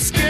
het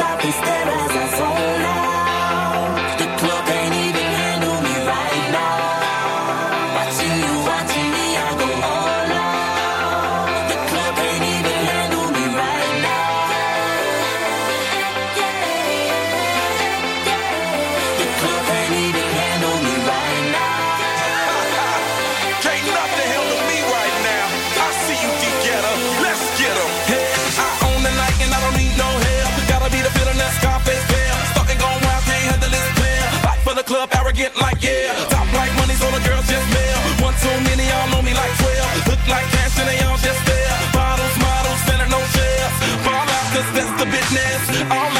stop and stare as I fall out. yeah. Top like money, so the girls just male. One too many, y'all know me like 12. Look like cash and they all just there. Bottles, models, center, no shares. Fall out, cause that's the business. All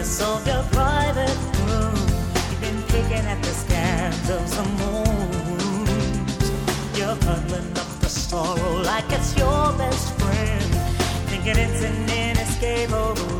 Darkness of your private room. You've been picking at the scabs of some wounds. You're huddling up the sorrow like it's your best friend, thinking it's an inescapable